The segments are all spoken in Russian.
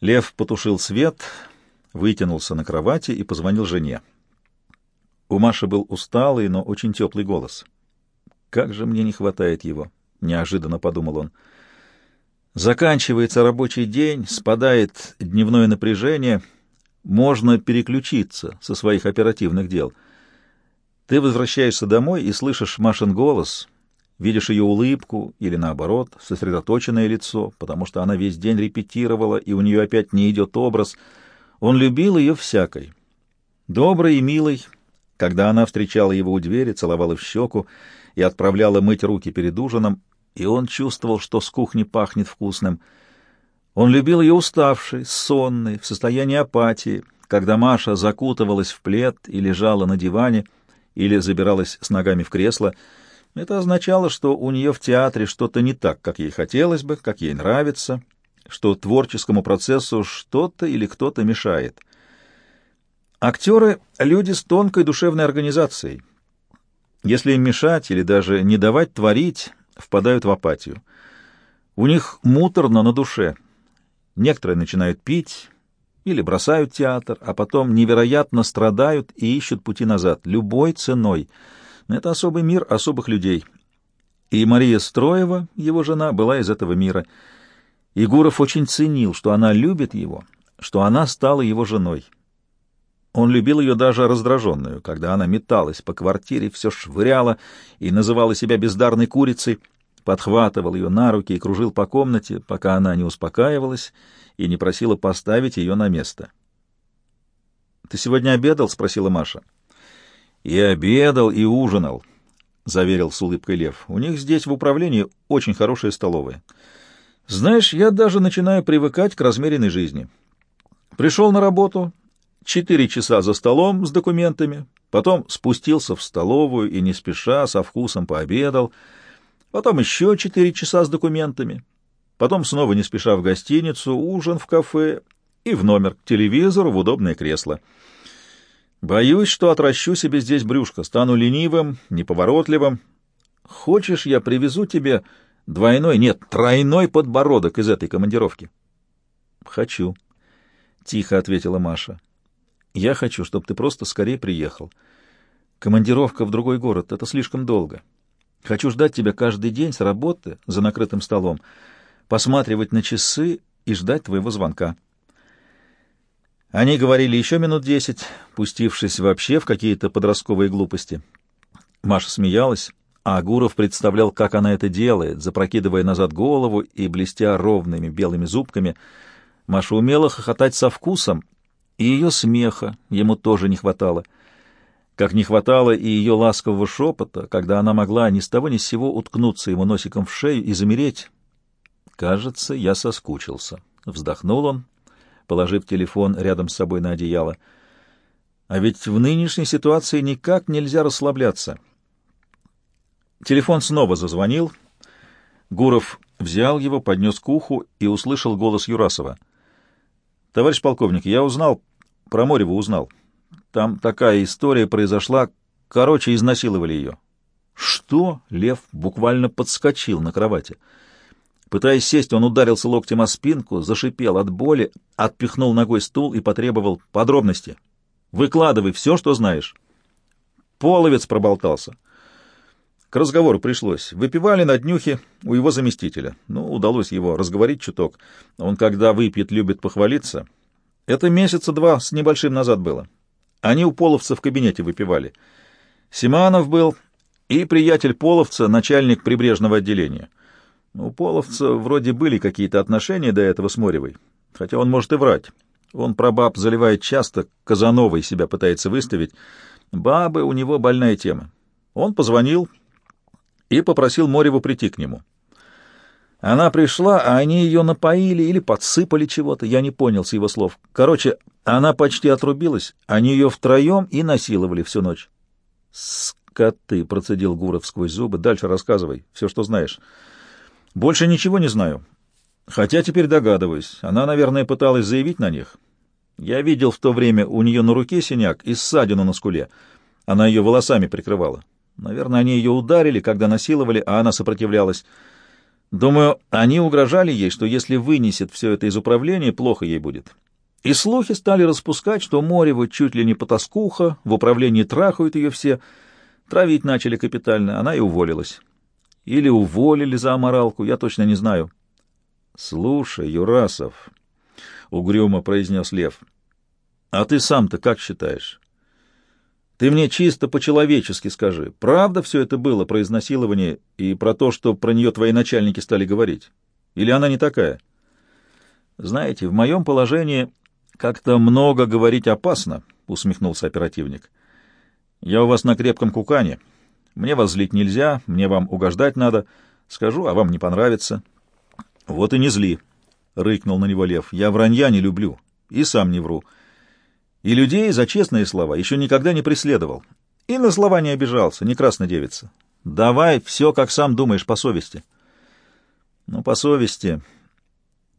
Лев потушил свет, вытянулся на кровати и позвонил жене. У Маши был усталый, но очень теплый голос. «Как же мне не хватает его!» — неожиданно подумал он. Заканчивается рабочий день, спадает дневное напряжение, можно переключиться со своих оперативных дел. Ты возвращаешься домой и слышишь Машин голос, видишь ее улыбку или, наоборот, сосредоточенное лицо, потому что она весь день репетировала, и у нее опять не идет образ. Он любил ее всякой. Доброй и милой, когда она встречала его у двери, целовала в щеку и отправляла мыть руки перед ужином, и он чувствовал, что с кухни пахнет вкусным. Он любил ее уставшей, сонной, в состоянии апатии, когда Маша закутывалась в плед и лежала на диване или забиралась с ногами в кресло. Это означало, что у нее в театре что-то не так, как ей хотелось бы, как ей нравится, что творческому процессу что-то или кто-то мешает. Актеры — люди с тонкой душевной организацией. Если им мешать или даже не давать творить, впадают в апатию. У них муторно на душе. Некоторые начинают пить или бросают театр, а потом невероятно страдают и ищут пути назад, любой ценой. Это особый мир особых людей. И Мария Строева, его жена, была из этого мира. Егоров очень ценил, что она любит его, что она стала его женой. Он любил ее даже раздраженную, когда она металась по квартире, все швыряла и называла себя бездарной курицей, подхватывал ее на руки и кружил по комнате, пока она не успокаивалась и не просила поставить ее на место. — Ты сегодня обедал? — спросила Маша. — И обедал, и ужинал, — заверил с улыбкой Лев. — У них здесь в управлении очень хорошая столовая. Знаешь, я даже начинаю привыкать к размеренной жизни. Пришел на работу, четыре часа за столом с документами, потом спустился в столовую и не спеша, со вкусом пообедал, потом еще четыре часа с документами, потом снова не спеша в гостиницу, ужин в кафе и в номер к телевизору в удобное кресло. Боюсь, что отращу себе здесь брюшко, стану ленивым, неповоротливым. Хочешь, я привезу тебе двойной, нет, тройной подбородок из этой командировки? — Хочу, — тихо ответила Маша. Я хочу, чтобы ты просто скорее приехал. Командировка в другой город — это слишком долго. Хочу ждать тебя каждый день с работы за накрытым столом, посматривать на часы и ждать твоего звонка. Они говорили еще минут десять, пустившись вообще в какие-то подростковые глупости. Маша смеялась, а Гуров представлял, как она это делает, запрокидывая назад голову и блестя ровными белыми зубками. Маша умела хохотать со вкусом, и ее смеха ему тоже не хватало. Как не хватало и ее ласкового шепота, когда она могла ни с того ни с сего уткнуться ему носиком в шею и замереть. «Кажется, я соскучился», — вздохнул он, положив телефон рядом с собой на одеяло. «А ведь в нынешней ситуации никак нельзя расслабляться». Телефон снова зазвонил. Гуров взял его, поднес к уху и услышал голос Юрасова. «Товарищ полковник, я узнал, про Морева узнал. Там такая история произошла. Короче, изнасиловали ее». «Что?» — Лев буквально подскочил на кровати. Пытаясь сесть, он ударился локтем о спинку, зашипел от боли, отпихнул ногой стул и потребовал подробности. «Выкладывай все, что знаешь». Половец проболтался. К разговору пришлось. Выпивали на днюхе у его заместителя. Ну, удалось его разговорить чуток. Он, когда выпьет, любит похвалиться. Это месяца два с небольшим назад было. Они у половца в кабинете выпивали. Симанов был и приятель половца, начальник прибрежного отделения. У половца вроде были какие-то отношения до этого с Моревой, хотя он может и врать. Он про баб заливает часто, Казановой себя пытается выставить. Бабы у него больная тема. Он позвонил, и попросил Мореву прийти к нему. Она пришла, а они ее напоили или подсыпали чего-то, я не понял с его слов. Короче, она почти отрубилась, они ее втроем и насиловали всю ночь. «Скоты!» — процедил Гуров сквозь зубы. «Дальше рассказывай, все, что знаешь». «Больше ничего не знаю. Хотя теперь догадываюсь. Она, наверное, пыталась заявить на них. Я видел в то время у нее на руке синяк и ссадину на скуле. Она ее волосами прикрывала. Наверное, они ее ударили, когда насиловали, а она сопротивлялась. Думаю, они угрожали ей, что если вынесет все это из управления, плохо ей будет. И слухи стали распускать, что Морева чуть ли не потаскуха, в управлении трахают ее все, травить начали капитально, она и уволилась. Или уволили за аморалку, я точно не знаю. — Слушай, Юрасов, — угрюмо произнес Лев, — а ты сам-то как считаешь? Ты мне чисто по-человечески скажи, правда все это было про изнасилование и про то, что про нее твои начальники стали говорить? Или она не такая? Знаете, в моем положении как-то много говорить опасно, — усмехнулся оперативник. Я у вас на крепком кукане. Мне вас злить нельзя, мне вам угождать надо. Скажу, а вам не понравится. Вот и не зли, — рыкнул на него лев. Я вранья не люблю и сам не вру. И людей за честные слова еще никогда не преследовал. И на слова не обижался, не краснодевица. Давай все, как сам думаешь, по совести. Ну, по совести.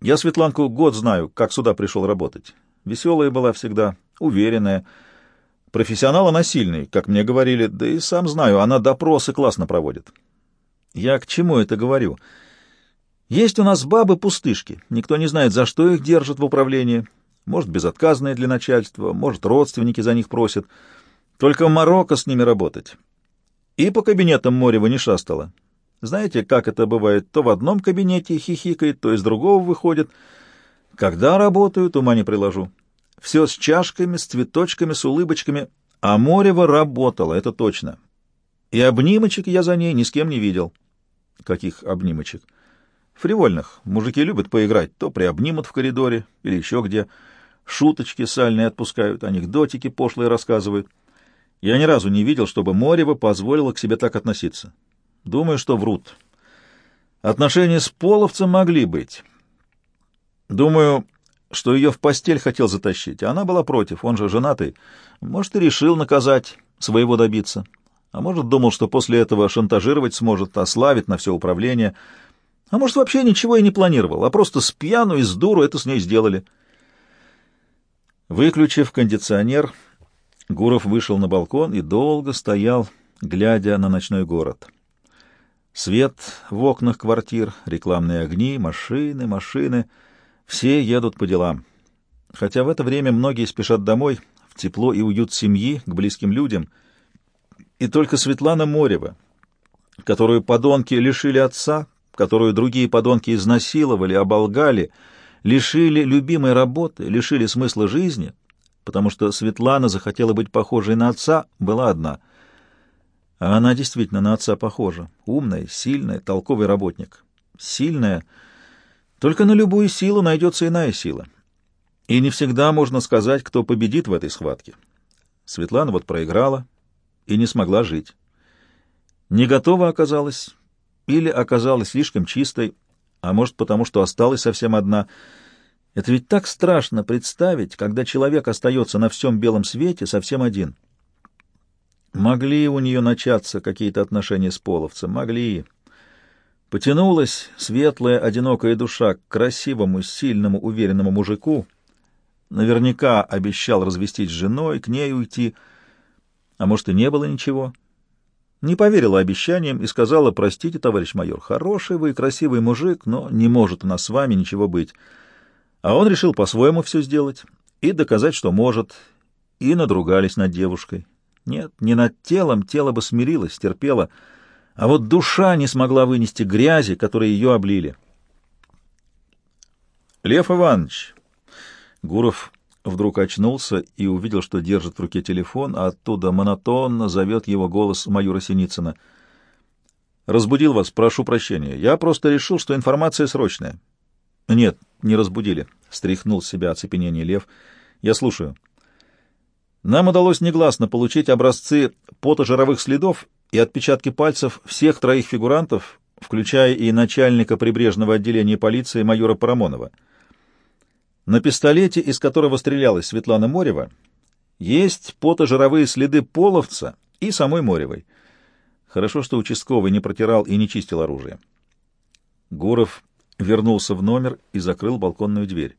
Я Светланку год знаю, как сюда пришел работать. Веселая была всегда, уверенная. Профессионал она сильный, как мне говорили, да и сам знаю, она допросы классно проводит. Я к чему это говорю? Есть у нас бабы-пустышки, никто не знает, за что их держат в управлении может, безотказные для начальства, может, родственники за них просят. Только Марокко с ними работать. И по кабинетам Морева не шастала. Знаете, как это бывает? То в одном кабинете хихикает, то из другого выходит. Когда работают, ума не приложу. Все с чашками, с цветочками, с улыбочками. А Морева работала, это точно. И обнимочек я за ней ни с кем не видел. Каких обнимочек? Фривольных. Мужики любят поиграть, то приобнимут в коридоре или еще где шуточки сальные отпускают, анекдотики пошлые рассказывают. Я ни разу не видел, чтобы Морева позволила к себе так относиться. Думаю, что врут. Отношения с половцем могли быть. Думаю, что ее в постель хотел затащить, а она была против, он же женатый. Может, и решил наказать, своего добиться. А может, думал, что после этого шантажировать сможет, ославить на все управление. А может, вообще ничего и не планировал, а просто с пьяну и с дуру это с ней сделали. Выключив кондиционер, Гуров вышел на балкон и долго стоял, глядя на ночной город. Свет в окнах квартир, рекламные огни, машины, машины — все едут по делам. Хотя в это время многие спешат домой, в тепло и уют семьи, к близким людям. И только Светлана Морева, которую подонки лишили отца, которую другие подонки изнасиловали, оболгали — лишили любимой работы, лишили смысла жизни, потому что Светлана захотела быть похожей на отца, была одна. А она действительно на отца похожа. Умная, сильная, толковый работник. Сильная. Только на любую силу найдется иная сила. И не всегда можно сказать, кто победит в этой схватке. Светлана вот проиграла и не смогла жить. Не готова оказалась или оказалась слишком чистой, а может потому, что осталась совсем одна. Это ведь так страшно представить, когда человек остается на всем белом свете совсем один. Могли у нее начаться какие-то отношения с половцем, могли. Потянулась светлая, одинокая душа к красивому, сильному, уверенному мужику. Наверняка обещал развестись с женой, к ней уйти. А может, и не было ничего. — не поверила обещаниям и сказала, простите, товарищ майор, хороший вы и красивый мужик, но не может у нас с вами ничего быть. А он решил по-своему все сделать и доказать, что может, и надругались над девушкой. Нет, не над телом, тело бы смирилось, терпело, а вот душа не смогла вынести грязи, которые ее облили. Лев Иванович, Гуров вдруг очнулся и увидел, что держит в руке телефон, а оттуда монотонно зовет его голос майора Синицына. «Разбудил вас, прошу прощения. Я просто решил, что информация срочная». «Нет, не разбудили», — стряхнул с себя оцепенение Лев. «Я слушаю». «Нам удалось негласно получить образцы потожировых следов и отпечатки пальцев всех троих фигурантов, включая и начальника прибрежного отделения полиции майора Парамонова». На пистолете, из которого стрелялась Светлана Морева, есть потожировые следы половца и самой Моревой. Хорошо, что участковый не протирал и не чистил оружие. Гуров вернулся в номер и закрыл балконную дверь.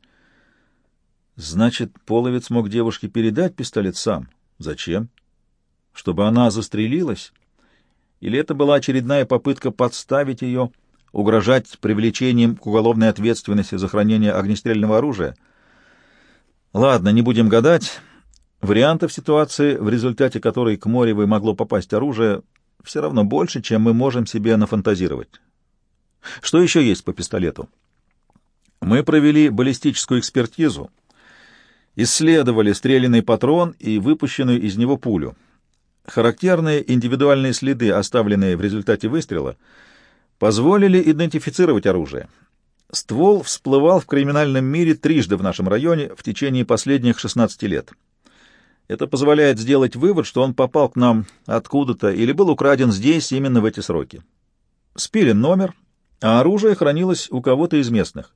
Значит, половец мог девушке передать пистолет сам. Зачем? Чтобы она застрелилась? Или это была очередная попытка подставить ее, угрожать привлечением к уголовной ответственности за хранение огнестрельного оружия? Ладно, не будем гадать. Вариантов ситуации, в результате которой к Моревой могло попасть оружие, все равно больше, чем мы можем себе нафантазировать. Что еще есть по пистолету? Мы провели баллистическую экспертизу, исследовали стрелянный патрон и выпущенную из него пулю. Характерные индивидуальные следы, оставленные в результате выстрела, позволили идентифицировать оружие. Ствол всплывал в криминальном мире трижды в нашем районе в течение последних 16 лет. Это позволяет сделать вывод, что он попал к нам откуда-то или был украден здесь именно в эти сроки. Спилен номер, а оружие хранилось у кого-то из местных.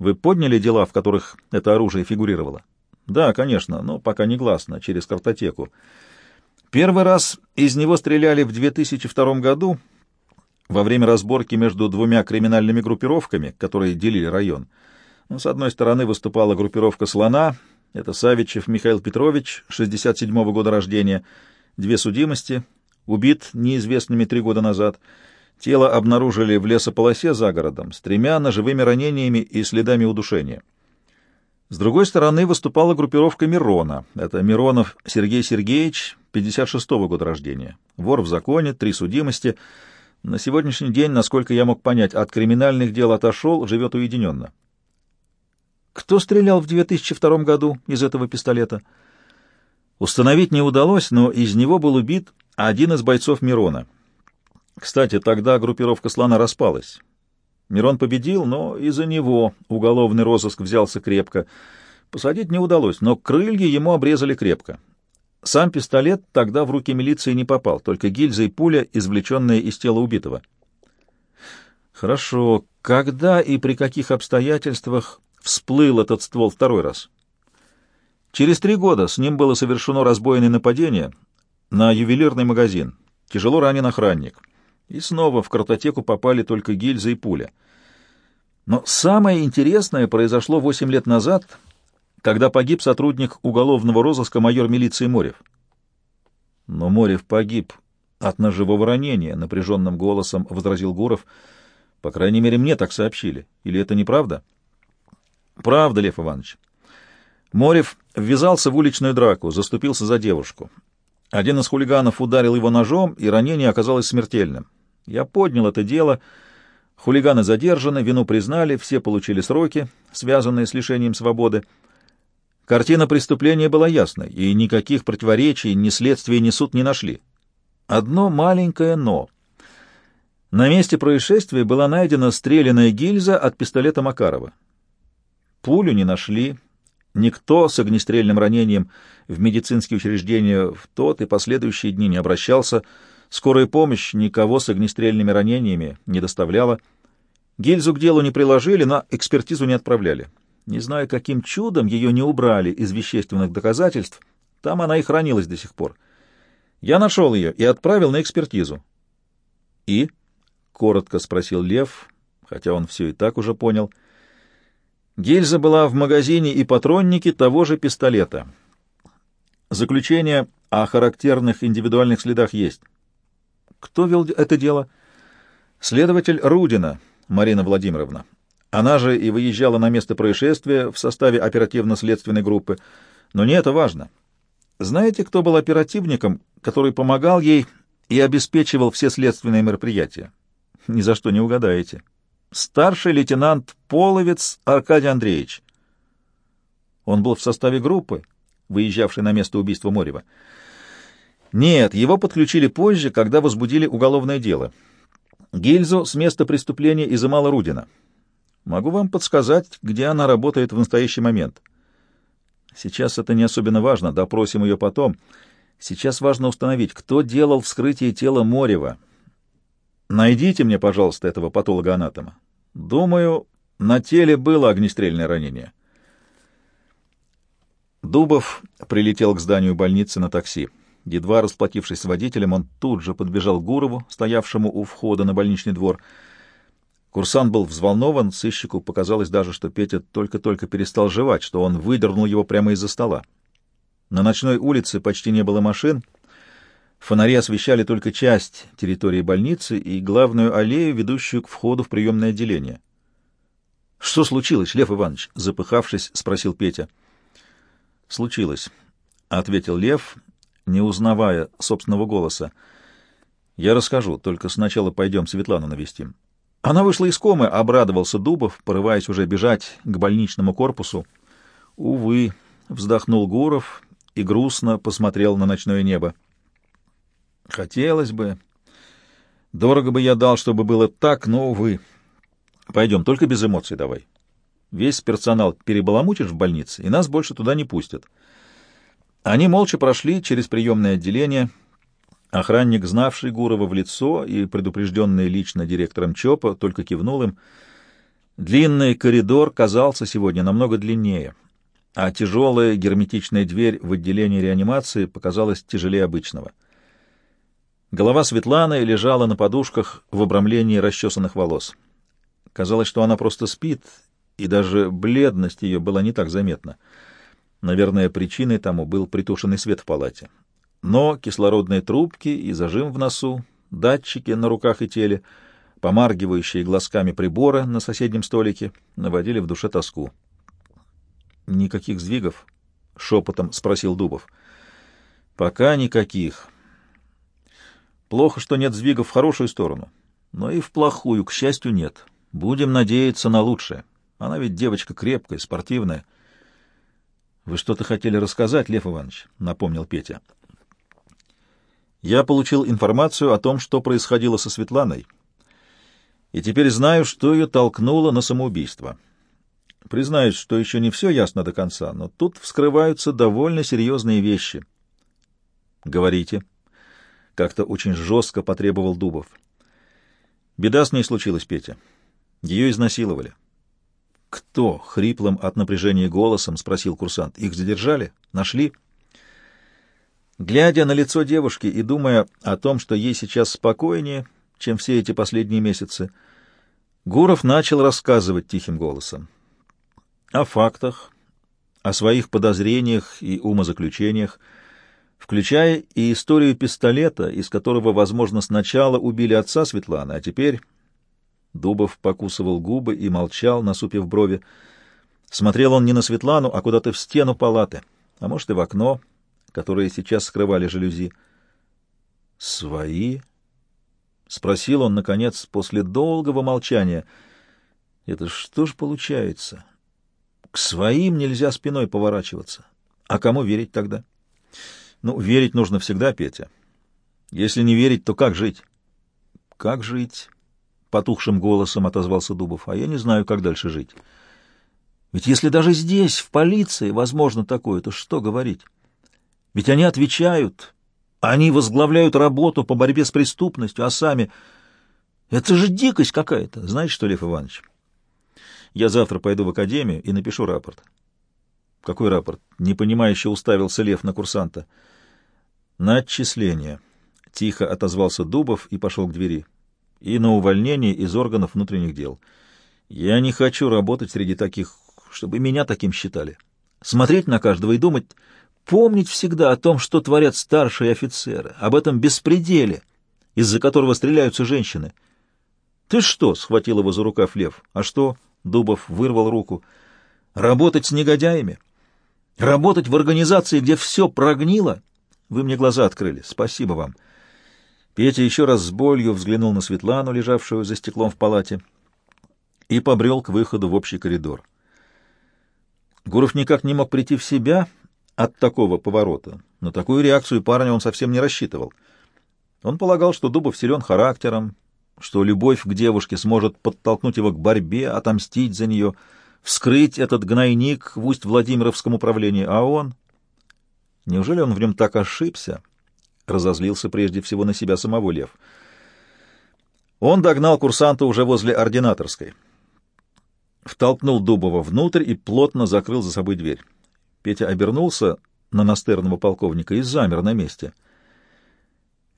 Вы подняли дела, в которых это оружие фигурировало? Да, конечно, но пока не гласно, через картотеку. Первый раз из него стреляли в 2002 году во время разборки между двумя криминальными группировками, которые делили район. Ну, с одной стороны выступала группировка «Слона», это Савичев Михаил Петрович, 67-го года рождения, две судимости, убит неизвестными три года назад. Тело обнаружили в лесополосе за городом с тремя ножевыми ранениями и следами удушения. С другой стороны выступала группировка Мирона. Это Миронов Сергей Сергеевич, 56-го года рождения. Вор в законе, три судимости. На сегодняшний день, насколько я мог понять, от криминальных дел отошел, живет уединенно. Кто стрелял в 2002 году из этого пистолета? Установить не удалось, но из него был убит один из бойцов Мирона. Кстати, тогда группировка «Слона» распалась. Мирон победил, но из-за него уголовный розыск взялся крепко. Посадить не удалось, но крылья ему обрезали крепко. Сам пистолет тогда в руки милиции не попал, только гильза и пуля, извлеченные из тела убитого. Хорошо. Когда и при каких обстоятельствах всплыл этот ствол второй раз. Через три года с ним было совершено разбойное нападение на ювелирный магазин. Тяжело ранен охранник. И снова в картотеку попали только гильза и пуля. Но самое интересное произошло восемь лет назад, когда погиб сотрудник уголовного розыска майор милиции Морев. Но Морев погиб от ножевого ранения, напряженным голосом возразил Гуров. По крайней мере, мне так сообщили. Или это неправда? — Правда, Лев Иванович. Морев ввязался в уличную драку, заступился за девушку. Один из хулиганов ударил его ножом, и ранение оказалось смертельным. Я поднял это дело. Хулиганы задержаны, вину признали, все получили сроки, связанные с лишением свободы. Картина преступления была ясной, и никаких противоречий ни следствие, ни суд не нашли. Одно маленькое «но». На месте происшествия была найдена стрелянная гильза от пистолета Макарова. Пулю не нашли. Никто с огнестрельным ранением в медицинские учреждения в тот и последующие дни не обращался. Скорая помощь никого с огнестрельными ранениями не доставляла. Гильзу к делу не приложили, на экспертизу не отправляли. Не знаю, каким чудом ее не убрали из вещественных доказательств. Там она и хранилась до сих пор. Я нашел ее и отправил на экспертизу. «И?» — коротко спросил Лев, хотя он все и так уже понял — Гильза была в магазине и патроннике того же пистолета. Заключение о характерных индивидуальных следах есть. Кто вел это дело? Следователь Рудина, Марина Владимировна. Она же и выезжала на место происшествия в составе оперативно-следственной группы. Но не это важно. Знаете, кто был оперативником, который помогал ей и обеспечивал все следственные мероприятия? Ни за что не угадаете старший лейтенант Половец Аркадий Андреевич. Он был в составе группы, выезжавшей на место убийства Морева. Нет, его подключили позже, когда возбудили уголовное дело. Гильзу с места преступления изымала Рудина. Могу вам подсказать, где она работает в настоящий момент. Сейчас это не особенно важно, допросим ее потом. Сейчас важно установить, кто делал вскрытие тела Морева. Найдите мне, пожалуйста, этого патолога-анатома. Думаю, на теле было огнестрельное ранение. Дубов прилетел к зданию больницы на такси. Едва расплатившись с водителем, он тут же подбежал к Гурову, стоявшему у входа на больничный двор. Курсант был взволнован, сыщику показалось даже, что Петя только-только перестал жевать, что он выдернул его прямо из-за стола. На ночной улице почти не было машин, Фонари освещали только часть территории больницы и главную аллею, ведущую к входу в приемное отделение. — Что случилось, Лев Иванович? — запыхавшись, спросил Петя. — Случилось, — ответил Лев, не узнавая собственного голоса. — Я расскажу, только сначала пойдем Светлану навестим. Она вышла из комы, обрадовался Дубов, порываясь уже бежать к больничному корпусу. — Увы, — вздохнул Гуров и грустно посмотрел на ночное небо. Хотелось бы. Дорого бы я дал, чтобы было так, но, увы. Пойдем, только без эмоций давай. Весь персонал перебаламутишь в больнице, и нас больше туда не пустят. Они молча прошли через приемное отделение. Охранник, знавший Гурова в лицо и предупрежденный лично директором ЧОПа, только кивнул им. Длинный коридор казался сегодня намного длиннее, а тяжелая герметичная дверь в отделении реанимации показалась тяжелее обычного — Голова Светланы лежала на подушках в обрамлении расчесанных волос. Казалось, что она просто спит, и даже бледность ее была не так заметна. Наверное, причиной тому был притушенный свет в палате. Но кислородные трубки и зажим в носу, датчики на руках и теле, помаргивающие глазками приборы на соседнем столике наводили в душе тоску. «Никаких сдвигов?» — шепотом спросил Дубов. «Пока никаких». Плохо, что нет сдвигов в хорошую сторону, но и в плохую, к счастью, нет. Будем надеяться на лучшее. Она ведь девочка крепкая, спортивная. — Вы что-то хотели рассказать, Лев Иванович? — напомнил Петя. Я получил информацию о том, что происходило со Светланой, и теперь знаю, что ее толкнуло на самоубийство. Признаюсь, что еще не все ясно до конца, но тут вскрываются довольно серьезные вещи. — Говорите. — как-то очень жестко потребовал Дубов. Беда с ней случилась, Петя. Ее изнасиловали. «Кто?» — хриплым от напряжения голосом спросил курсант. «Их задержали? Нашли?» Глядя на лицо девушки и думая о том, что ей сейчас спокойнее, чем все эти последние месяцы, Гуров начал рассказывать тихим голосом. О фактах, о своих подозрениях и умозаключениях, включая и историю пистолета, из которого, возможно, сначала убили отца Светланы, а теперь... Дубов покусывал губы и молчал, насупив брови. Смотрел он не на Светлану, а куда-то в стену палаты, а может и в окно, которое сейчас скрывали жалюзи. «Свои?» — спросил он, наконец, после долгого молчания. «Это что ж получается? К своим нельзя спиной поворачиваться. А кому верить тогда?» Ну, верить нужно всегда, Петя. Если не верить, то как жить? Как жить? Потухшим голосом отозвался Дубов. А я не знаю, как дальше жить. Ведь если даже здесь, в полиции, возможно такое, то что говорить? Ведь они отвечают, они возглавляют работу по борьбе с преступностью, а сами... Это же дикость какая-то, знаешь что, Лев Иванович? Я завтра пойду в академию и напишу рапорт. Какой рапорт? Непонимающе уставился Лев на курсанта. На отчисление. Тихо отозвался Дубов и пошел к двери. И на увольнение из органов внутренних дел. Я не хочу работать среди таких, чтобы меня таким считали. Смотреть на каждого и думать, помнить всегда о том, что творят старшие офицеры, об этом беспределе, из-за которого стреляются женщины. «Ты что?» — схватил его за рукав Лев. «А что?» — Дубов вырвал руку. «Работать с негодяями? Работать в организации, где все прогнило?» Вы мне глаза открыли. Спасибо вам. Петя еще раз с болью взглянул на Светлану, лежавшую за стеклом в палате, и побрел к выходу в общий коридор. Гуров никак не мог прийти в себя от такого поворота. На такую реакцию парня он совсем не рассчитывал. Он полагал, что Дубов силен характером, что любовь к девушке сможет подтолкнуть его к борьбе, отомстить за нее, вскрыть этот гнойник в Усть-Владимировском управлении, а он... Неужели он в нем так ошибся? Разозлился прежде всего на себя самого Лев. Он догнал курсанта уже возле ординаторской. Втолкнул Дубова внутрь и плотно закрыл за собой дверь. Петя обернулся на настырного полковника и замер на месте.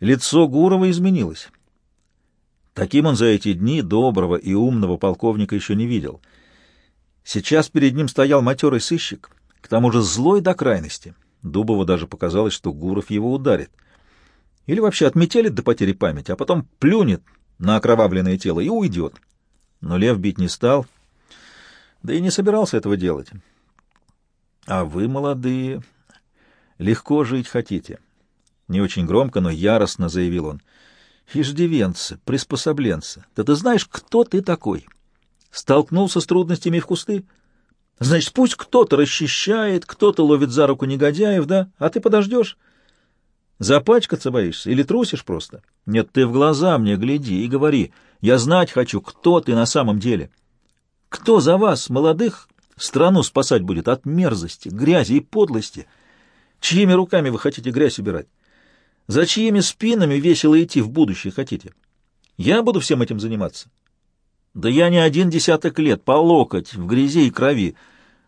Лицо Гурова изменилось. Таким он за эти дни доброго и умного полковника еще не видел. Сейчас перед ним стоял матерый сыщик, к тому же злой до крайности. Дубову даже показалось, что Гуров его ударит. Или вообще отметелит до потери памяти, а потом плюнет на окровавленное тело и уйдет. Но лев бить не стал, да и не собирался этого делать. А вы, молодые, легко жить хотите. Не очень громко, но яростно заявил он. Иждивенцы, приспособленцы. Да ты знаешь, кто ты такой? Столкнулся с трудностями в кусты? Значит, пусть кто-то расчищает, кто-то ловит за руку негодяев, да? А ты подождешь? Запачкаться боишься или трусишь просто? Нет, ты в глаза мне гляди и говори. Я знать хочу, кто ты на самом деле. Кто за вас, молодых, страну спасать будет от мерзости, грязи и подлости? Чьими руками вы хотите грязь убирать? За чьими спинами весело идти в будущее хотите? Я буду всем этим заниматься. Да я не один десяток лет, по локоть, в грязи и крови.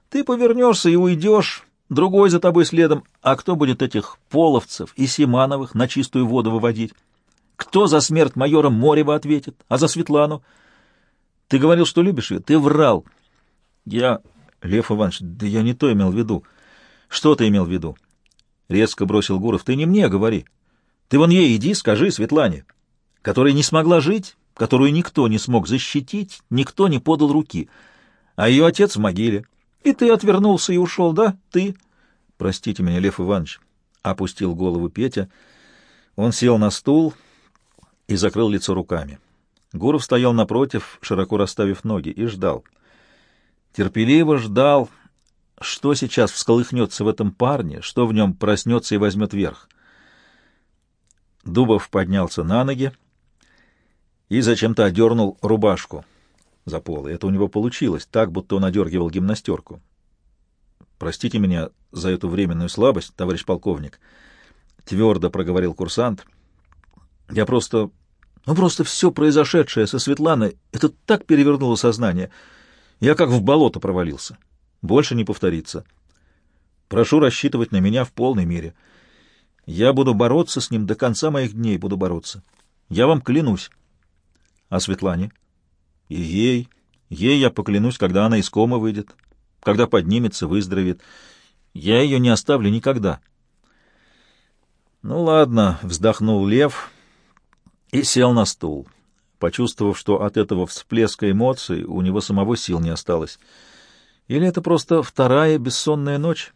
Ты повернешься и уйдешь, другой за тобой следом. А кто будет этих половцев и Симановых на чистую воду выводить? Кто за смерть майора Морева ответит, а за Светлану? Ты говорил, что любишь ее, ты врал. Я, Лев Иванович, да я не то имел в виду. Что ты имел в виду? Резко бросил Гуров. Ты не мне говори. Ты вон ей иди, скажи Светлане, которая не смогла жить, которую никто не смог защитить, никто не подал руки, а ее отец в могиле. И ты отвернулся и ушел, да? Ты? Простите меня, Лев Иванович, — опустил голову Петя. Он сел на стул и закрыл лицо руками. Гуров стоял напротив, широко расставив ноги, и ждал. Терпеливо ждал, что сейчас всколыхнется в этом парне, что в нем проснется и возьмет верх. Дубов поднялся на ноги и зачем-то одернул рубашку за полы. Это у него получилось, так, будто он одергивал гимнастерку. «Простите меня за эту временную слабость, товарищ полковник», — твердо проговорил курсант. «Я просто... Ну, просто все произошедшее со Светланой, это так перевернуло сознание. Я как в болото провалился. Больше не повторится. Прошу рассчитывать на меня в полной мере». Я буду бороться с ним до конца моих дней, буду бороться. Я вам клянусь. А Светлане? И ей, ей я поклянусь, когда она из комы выйдет, когда поднимется, выздоровеет. Я ее не оставлю никогда. Ну ладно, вздохнул Лев и сел на стул, почувствовав, что от этого всплеска эмоций у него самого сил не осталось. Или это просто вторая бессонная ночь?